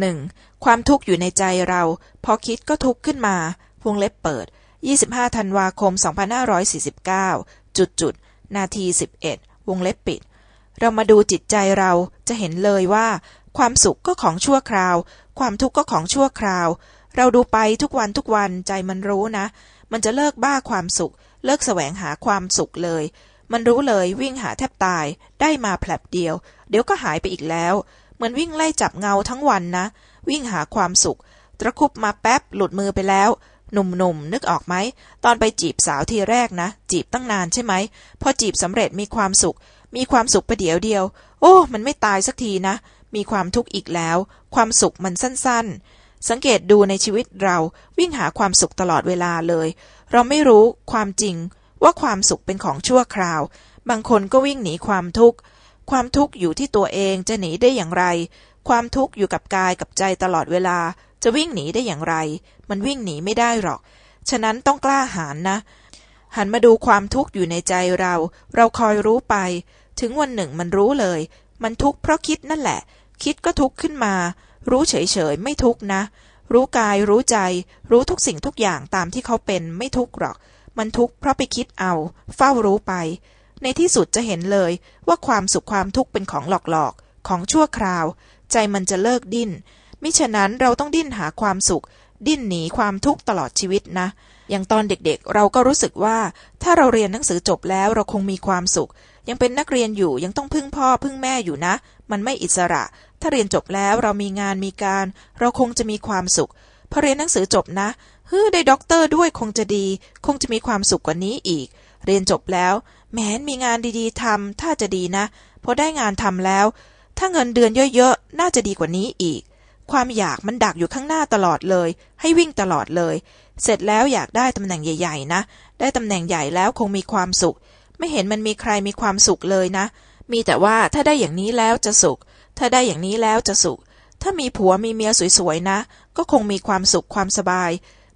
หนึ่งความทุกข์อยู่ในใจเรา พอคิดก็ทุกข์ขึ้นมาวงเล็บเปิด 25 ธันวาคม 2549 จุดจุด นาที 11 วงเล็บปิด เรามาดูจิตใจเราจะเห็นเลยว่า ความสุขก็ของชั่วคราว ความทุกข์ก็ของชั่วคราว เราดูไปทุกวันทุกวันใจมันรู้นะ มันจะเลิกบ้าความสุข เลิกแสวงหาความสุขเลย มันรู้เลยวิ่งหาแทบตาย ได้มาแผลบเดียว เดี๋ยวก็หายไปอีกแล้ว มือนวิ่งไล่จับเงาทั้งวันนะ วิ่งหาความสุข ตะคุบมาแป๊บหลุดมือไปแล้ว หนุ่มๆนนึกออกไหม ตอนไปจีบสาวทีแรกนะ จีบตั้งนานใช่ไหม พอจีบสำเร็จมีความสุข มีความสุขประเดี๋ยวเดียว โอ้ มันไม่ตายสักทีนะ มีความทุกข์อีกแล้ว ความสุขมันสั้นๆ สังเกตดูในชีวิตเราวิ่งหาความสุขตลอดเวลาเลย เราไม่รู้ความจริงว่าความสุขเป็นของชั่วคราว บางคนก็วิ่งหนีความทุกข์ ความทุกข์อยู่ที่ตัวเองจะหนีได้อย่างไร ความทุกข์อยู่กับกายกับใจตลอดเวลา จะวิ่งหนีได้อย่างไร มันวิ่งหนีไม่ได้หรอก ฉะนั้นต้องกล้าหาญนะ หันมาดูความทุกข์อยู่ในใจเรา เราคอยรู้ไป ถึงวันหนึ่งมันรู้เลย มันทุกข์เพราะคิดนั่นแหละ คิดก็ทุกข์ขึ้นมา รู้เฉยๆไม่ทุกข์นะ รู้กายรู้ใจ รู้ทุกสิ่งทุกอย่างตามที่เขาเป็นไม่ทุกข์หรอก มันทุกข์เพราะไปคิดเอา เฝ้ารู้ไป ในที่สุดจะเห็นเลยว่าความสุขความทุกข์เป็นของหลอกๆ ของชั่วคราว ใจมันจะเลิกดิ้น มิฉะนั้นเราต้องดิ้นหาความสุข ดิ้นหนีความทุกข์ตลอดชีวิตนะ อย่างตอนเด็กๆเราก็รู้สึกว่า ถ้าเราเรียนหนังสือจบแล้วเราคงมีความสุข ยังเป็นนักเรียนอยู่ยังต้องพึ่งพ่อพึ่งแม่อยู่นะ มันไม่อิสระ ถ้าเรียนจบแล้วเรามีงานมีการ เราคงจะมีความสุขพอเรียนหนังสือจบนะเฮ้ยได้ด็อกเตอร์ด้วยคงจะดี คงจะมีความสุขกว่านี้อีก เรียนจบแล้ว แม้นมีงานดีๆทำถ้าจะดีนะพอได้งานทำแล้ว ถ้าเงินเดือนเยอะๆ น่าจะดีกว่านี้อีก ความอยากมันดักอยู่ข้างหน้าตลอดเลย ให้วิ่งตลอดเลย เสร็จแล้วอยากได้ตำแหน่งใหญ่ๆนะ ได้ตำแหน่งใหญ่แล้วคงมีความสุข ไม่เห็นมันมีใครมีความสุขเลยนะ มีแต่ว่าถ้าได้อย่างนี้แล้วจะสุข ถ้าได้อย่างนี้แล้วจะสุข ถ้ามีผัวมีเมียสวยๆนะ ก็คงมีความสุขความสบาย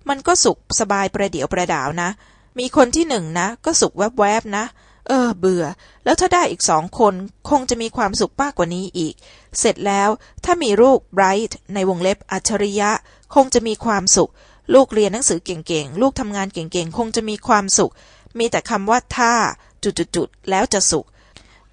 มันก็สุขสบายประเดี๋ยวประดาวนะ มีคนที่หนึ่งนะ ก็สุขแวบๆนะ เออ เบื่อ แล้วถ้าได้อีกสองคนคงจะมีความสุขมากกว่านี้อีก เสร็จแล้วถ้ามีลูกไบรท์ในวงเล็บอัจฉริยะ คงจะมีความสุข ลูกเรียนหนังสือเก่งๆ ลูกทำงานเก่งๆ คงจะมีความสุข มีแต่คำว่าถ้าจุดๆแล้วจะสุข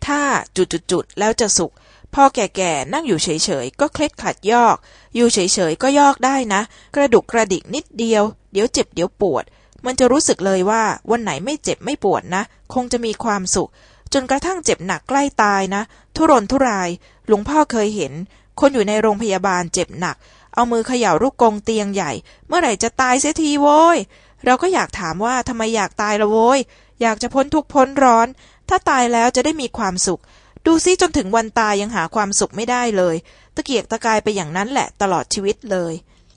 ถ้าจุดๆแล้วจะสุขพ่อแก่ๆนั่งอยู่เฉยๆ ก็เคล็ดขัดยอก อยู่เฉยๆ ก็ยอกได้นะ กระดุกกระดิกนิดเดียว เดี๋ยวเจ็บเดี๋ยวปวด มันจะรู้สึกเลยว่าวันไหนไม่เจ็บไม่ปวดนะ คงจะมีความสุข จนกระทั่งเจ็บหนักใกล้ตายนะ ทุรนทุราย หลวงพ่อเคยเห็น คนอยู่ในโรงพยาบาลเจ็บหนัก เอามือเขย่าลูกกงเตียงใหญ่ เมื่อไหร่จะตายเสียทีโว้ย เราก็อยากถามว่าทำไมอยากตายละโว้ย อยากจะพ้นทุกข์พ้นร้อน ถ้าตายแล้วจะได้มีความสุข ดูซิจนถึงวันตายยังหาความสุขไม่ได้เลย ตะเกียกตะกายไปอย่างนั้นแหละตลอดชีวิตเลย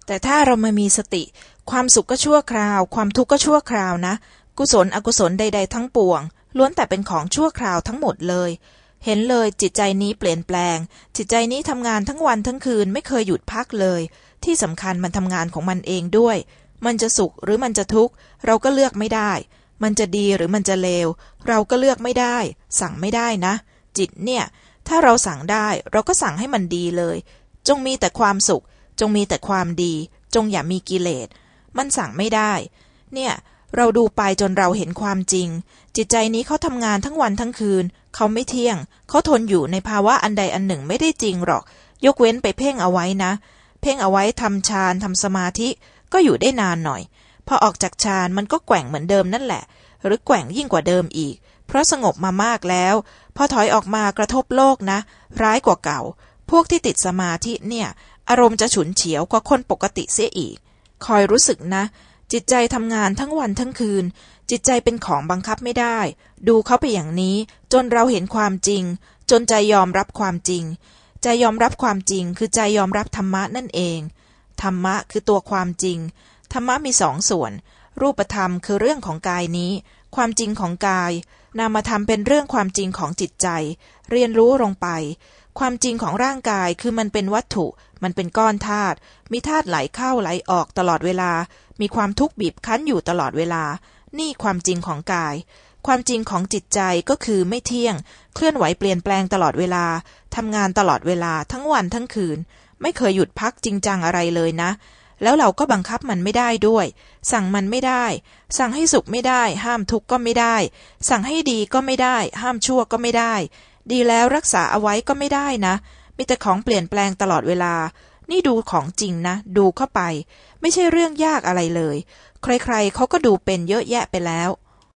แต่ถ้าเรามามีสติ ความสุขก็ชั่วคราว ความทุกข์ก็ชั่วคราวนะ กุศลอกุศลใด ๆ ทั้งปวง ล้วนแต่เป็นของชั่วคราวทั้งหมดเลย เห็นเลยจิตใจนี้เปลี่ยนแปลง จิตใจนี้ทำงานทั้งวันทั้งคืนไม่เคยหยุดพักเลย ที่สำคัญมันทำงานของมันเองด้วย มันจะสุขหรือมันจะทุกข์เราก็เลือกไม่ได้ มันจะดีหรือมันจะเลว เราก็เลือกไม่ได้ สั่งไม่ได้นะ จิตเนี่ย ถ้าเราสั่งได้เราก็สั่งให้มันดีเลย จงมีแต่ความสุข จงมีแต่ความดี จงอย่ามีกิเลส มันสั่งไม่ได้ เนี่ย เราดูไปจนเราเห็นความจริง จิตใจนี้เขาทำงานทั้งวันทั้งคืน เขาไม่เที่ยง เขาทนอยู่ในภาวะอันใดอันหนึ่งไม่ได้จริงหรอก ยกเว้นไปเพ่งเอาไว้นะ เพ่งเอาไว้ทำฌานทำสมาธิ ก็อยู่ได้นานหน่อย พอออกจากฌานมันก็แกว่งเหมือนเดิมนั่นแหละ หรือแกว่งยิ่งกว่าเดิมอีก เพราะสงบมามากแล้ว พอถอยออกมากระทบโลกนะ ร้ายกว่าเก่า พวกที่ติดสมาธิเนี่ย อารมณ์จะฉุนเฉียวกว่าคนปกติเสียอีก คอยรู้สึกนะ จิตใจทำงานทั้งวันทั้งคืน จิตใจเป็นของบังคับไม่ได้ ดูเขาไปอย่างนี้ จนเราเห็นความจริง จนใจยอมรับความจริง ใจยอมรับความจริง คือใจยอมรับธรรมะนั่นเอง ธรรมะคือตัวความจริง ธรรมะมีสองส่วน รูปธรรมคือเรื่องของกายนี้ ความจริงของกาย นามธรรมเป็นเรื่องความจริงของจิตใจ เรียนรู้ลงไป ความจริงของร่างกายคือมันเป็นวัตถุ มันเป็นก้อนธาตุมีธาตุไหลเข้าไหลออกตลอดเวลา มีความทุกข์บีบคั้นอยู่ตลอดเวลา นี่ความจริงของกาย ความจริงของจิตใจก็คือไม่เที่ยง เคลื่อนไหวเปลี่ยนแปลงตลอดเวลาทำงานตลอดเวลาทั้งวันทั้งคืน ไม่เคยหยุดพักจริงจังอะไรเลยนะ แล้วเราก็บังคับมันไม่ได้ด้วย สั่งมันไม่ได้ สั่งให้สุขไม่ได้ ห้ามทุกข์ก็ไม่ได้ สั่งให้ดีก็ไม่ได้ ห้ามชั่วก็ไม่ได้ ดีแล้วรักษาเอาไว้ก็ไม่ได้นะ มีแต่ของเปลี่ยนแปลงตลอดเวลา นี่ดูของจริงนะ ดูเข้าไป ไม่ใช่เรื่องยากอะไรเลย ใครๆเขาก็ดูเป็นเยอะแยะไปแล้ว